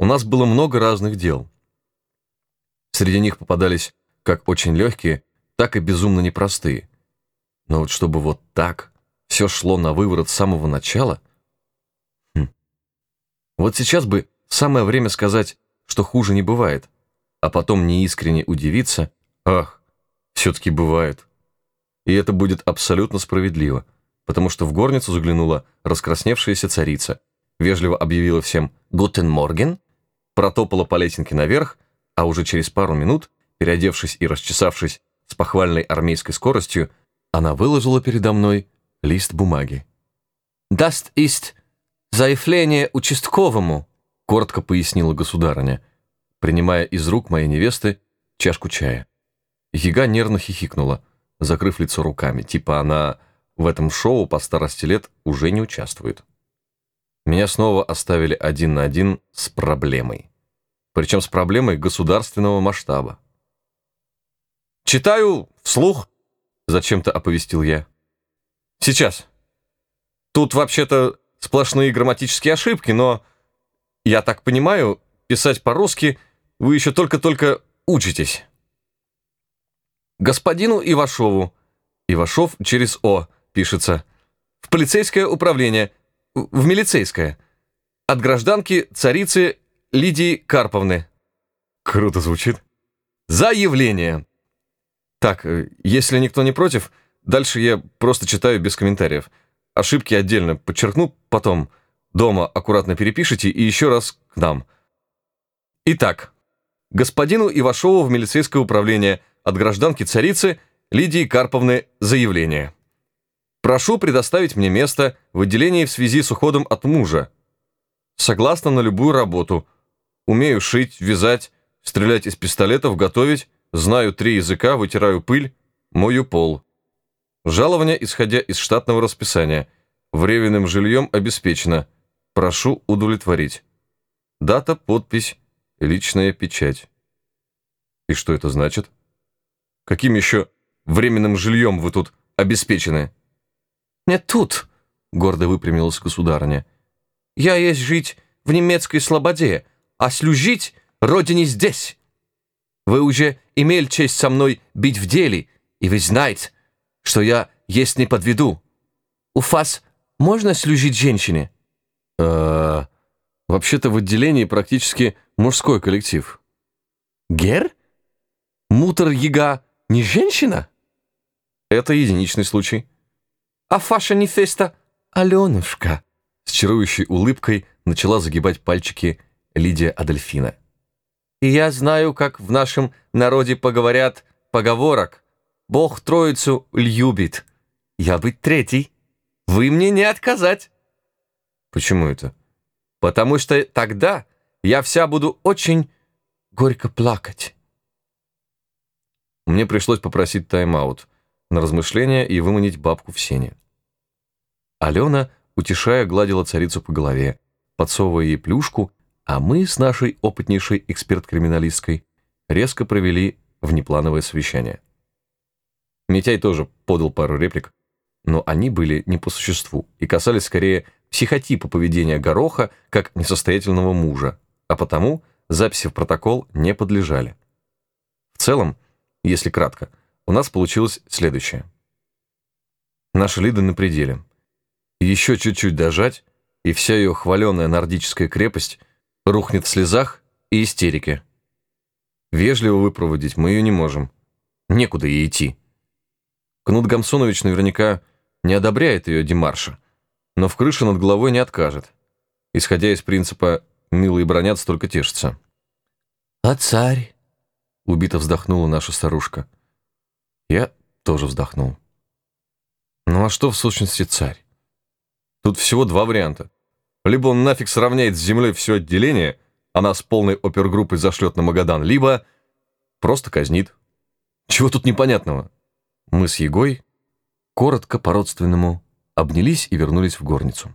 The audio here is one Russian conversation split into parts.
у нас было много разных дел. Среди них попадались как очень легкие, так и безумно непростые. Но вот чтобы вот так все шло на выворот с самого начала... Хм. Вот сейчас бы самое время сказать, что хуже не бывает, а потом неискренне удивиться, ах, все-таки бывает. И это будет абсолютно справедливо, потому что в горницу заглянула раскрасневшаяся царица, вежливо объявила всем «Гутен Морген», протопала по лесенке наверх, а уже через пару минут, переодевшись и расчесавшись с похвальной армейской скоростью, она выложила передо мной лист бумаги. «Das ist заявление участковому», коротко пояснила государыня, принимая из рук моей невесты чашку чая. Яга нервно хихикнула, закрыв лицо руками, типа она в этом шоу по старости лет уже не участвует. Меня снова оставили один на один с проблемой. Причем с проблемой государственного масштаба. «Читаю вслух», — зачем-то оповестил я. «Сейчас. Тут вообще-то сплошные грамматические ошибки, но, я так понимаю, писать по-русски вы еще только-только учитесь». «Господину Ивашову». Ивашов через «О» пишется. «В полицейское управление. В милицейское. От гражданки царицы Лидии Карповны». Круто звучит. «Заявление». Так, э, если никто не против, дальше я просто читаю без комментариев. Ошибки отдельно подчеркну потом. Дома аккуратно перепишите и еще раз к нам. Итак, господину Ивашову в милицейское управление – от гражданки царицы Лидии Карповны заявление. Прошу предоставить мне место в отделении в связи с уходом от мужа. Согласно на любую работу. Умею шить, вязать, стрелять из пистолетов, готовить, знаю три языка, вытираю пыль, мою пол. Жалование, исходя из штатного расписания. Временным жильем обеспечено. Прошу удовлетворить. Дата, подпись, личная печать. И что это значит? Каким еще временным жильем вы тут обеспечены?» «Не тут», — гордо выпрямилась государыня. «Я есть жить в немецкой слободе, а служить родине здесь. Вы уже имели честь со мной быть в деле, и вы знаете, что я есть не подведу. У вас можно служить женщине?» «Э-э...» Вообще-то в отделении практически мужской коллектив. Гер? Мутер Яга не женщина? Это единичный случай. А Фаша Нефеста Аленушка. С чарующей улыбкой начала загибать пальчики Лидия Адольфина. И я знаю, как в нашем народе поговорят поговорок. Бог Троицу любит. Я быть третий. Вы мне не отказать. Почему это? Потому что тогда я вся буду очень горько плакать мне пришлось попросить тайм-аут на размышления и выманить бабку в сене. Алена, утешая, гладила царицу по голове, подсовывая ей плюшку, а мы с нашей опытнейшей эксперт-криминалисткой резко провели внеплановое совещание. Митяй тоже подал пару реплик, но они были не по существу и касались скорее психотипа поведения Гороха как несостоятельного мужа, а потому записи в протокол не подлежали. В целом, если кратко, у нас получилось следующее. Наша Лида на пределе. Еще чуть-чуть дожать, и вся ее хваленая нордическая крепость рухнет в слезах и истерике. Вежливо выпроводить мы ее не можем. Некуда ей идти. Кнут Гамсонович наверняка не одобряет ее демарша, но в крыше над головой не откажет. Исходя из принципа «милые бронятся, только тешатся». «А царь?» Убито вздохнула наша старушка. Я тоже вздохнул. Ну а что в сущности царь? Тут всего два варианта. Либо он нафиг сравняет с землей все отделение, а нас полной опергруппой зашлет на Магадан, либо просто казнит. Чего тут непонятного? Мы с Егой, коротко по-родственному, обнялись и вернулись в горницу.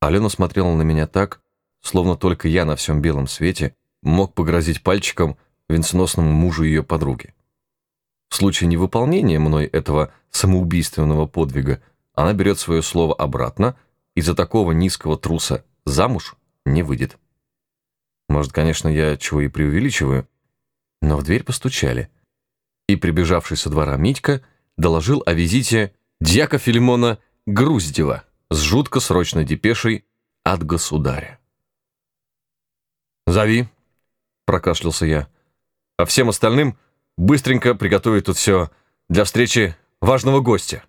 Алена смотрела на меня так, словно только я на всем белом свете мог погрозить пальчиком венценосному мужу ее подруги. В случае невыполнения мной этого самоубийственного подвига она берет свое слово обратно и за такого низкого труса замуж не выйдет. Может, конечно, я чего и преувеличиваю, но в дверь постучали. И прибежавший со двора Митька доложил о визите дьяка Филимона Груздева с жутко срочной депешей от государя. «Зови», — прокашлялся я, — «а всем остальным быстренько приготовить тут все для встречи важного гостя».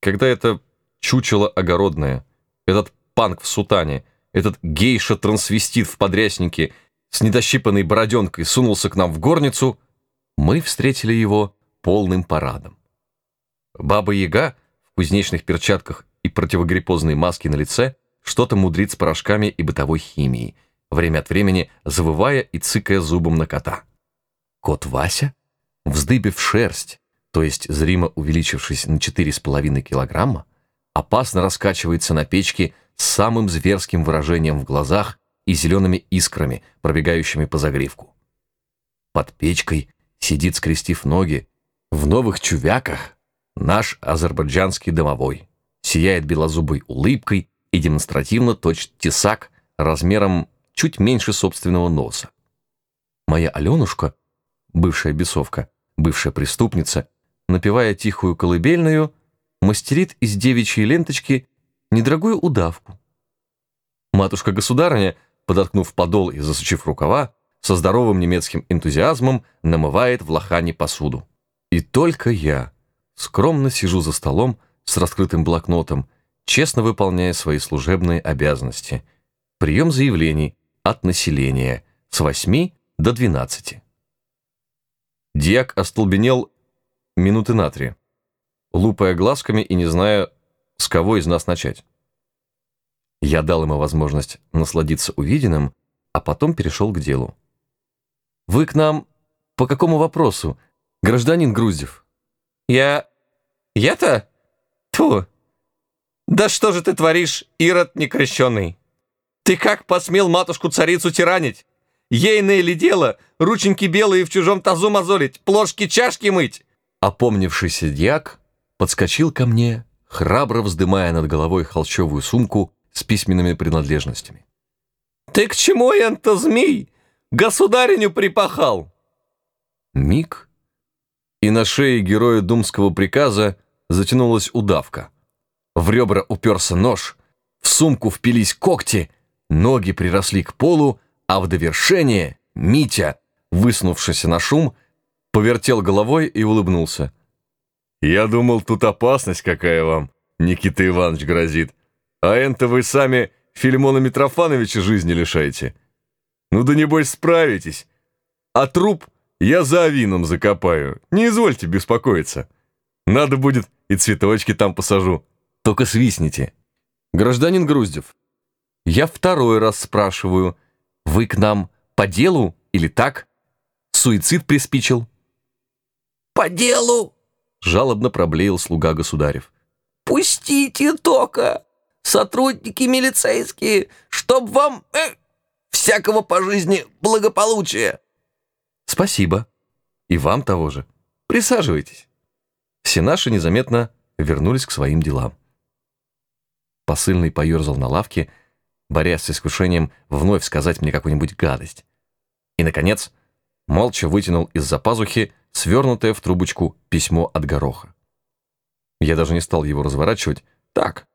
Когда это чучело огородное, этот панк в сутане, этот гейша-трансвестит в подряснике с недощипанной бороденкой сунулся к нам в горницу, мы встретили его полным парадом. Баба-яга в кузнечных перчатках и противогриппозной маске на лице что-то мудрит с порошками и бытовой химией, время от времени завывая и цыкая зубом на кота. Кот Вася, вздыбив шерсть, то есть зримо увеличившись на 4,5 килограмма, опасно раскачивается на печке с самым зверским выражением в глазах и зелеными искрами, пробегающими по загривку. Под печкой сидит, скрестив ноги, в новых чувяках наш азербайджанский домовой, сияет белозубой улыбкой и демонстративно точит тесак размером чуть меньше собственного носа. Моя Аленушка, бывшая бесовка, бывшая преступница, напевая тихую колыбельную, мастерит из девичьей ленточки недорогую удавку. Матушка-государыня, подоткнув подол и засучив рукава, со здоровым немецким энтузиазмом намывает в лохане посуду. И только я скромно сижу за столом с раскрытым блокнотом, честно выполняя свои служебные обязанности. Прием заявлений от населения с 8 до 12. Диак остолбенел минуты на три, лупая глазками и не зная, с кого из нас начать. Я дал ему возможность насладиться увиденным, а потом перешел к делу. Вы к нам по какому вопросу, гражданин Груздев? Я... я-то? Тьфу! Да что же ты творишь, Ирод некрещенный? Ты как посмел матушку-царицу тиранить? Ейное ли дело, рученьки белые в чужом тазу мозолить, плошки-чашки мыть? Опомнившийся дьяк подскочил ко мне, храбро вздымая над головой холщовую сумку с письменными принадлежностями. «Ты к чему, энто, змей? Государиню припахал!» Миг, и на шее героя думского приказа затянулась удавка. В ребра уперся нож, в сумку впились когти, ноги приросли к полу, а в довершение Митя, высунувшийся на шум, повертел головой и улыбнулся. «Я думал, тут опасность какая вам, Никита Иванович грозит, а энто вы сами Филимона Митрофановича жизни лишаете». Ну да небось справитесь. А труп я за авином закопаю. Не извольте беспокоиться. Надо будет и цветочки там посажу. Только свистните. Гражданин Груздев, я второй раз спрашиваю, вы к нам по делу или так? Суицид приспичил? По делу, жалобно проблеял слуга государев. Пустите только, сотрудники милицейские, чтоб вам... Э, всякого по жизни благополучия!» «Спасибо. И вам того же. Присаживайтесь». Все наши незаметно вернулись к своим делам. Посыльный поерзал на лавке, борясь с искушением вновь сказать мне какую-нибудь гадость. И, наконец, молча вытянул из-за пазухи свернутое в трубочку письмо от гороха. Я даже не стал его разворачивать. Так.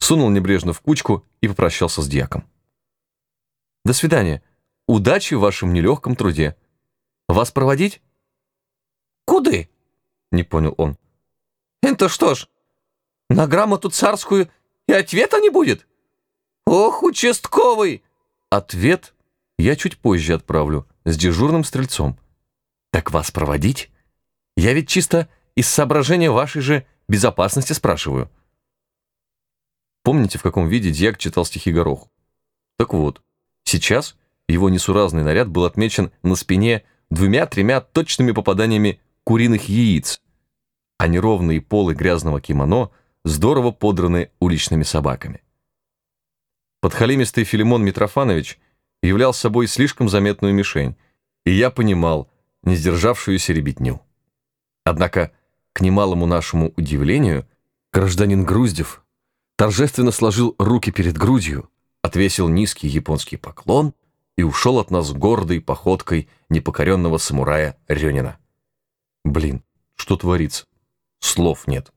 Сунул небрежно в кучку и попрощался с дьяком. До свидания. Удачи в вашем нелегком труде. Вас проводить? Куды? Не понял он. Это что ж, на грамоту царскую и ответа не будет? Ох, участковый! Ответ я чуть позже отправлю, с дежурным стрельцом. Так вас проводить? Я ведь чисто из соображения вашей же безопасности спрашиваю. Помните, в каком виде дьяк читал стихи Гороху? Так вот, Сейчас его несуразный наряд был отмечен на спине двумя-тремя точными попаданиями куриных яиц, а неровные полы грязного кимоно здорово подраны уличными собаками. Подхалимистый Филимон Митрофанович являл собой слишком заметную мишень, и я понимал не сдержавшуюся ребятню. Однако, к немалому нашему удивлению, гражданин Груздев торжественно сложил руки перед грудью, отвесил низкий японский поклон и ушел от нас гордой походкой непокоренного самурая Рёнина. Блин, что творится? Слов нет.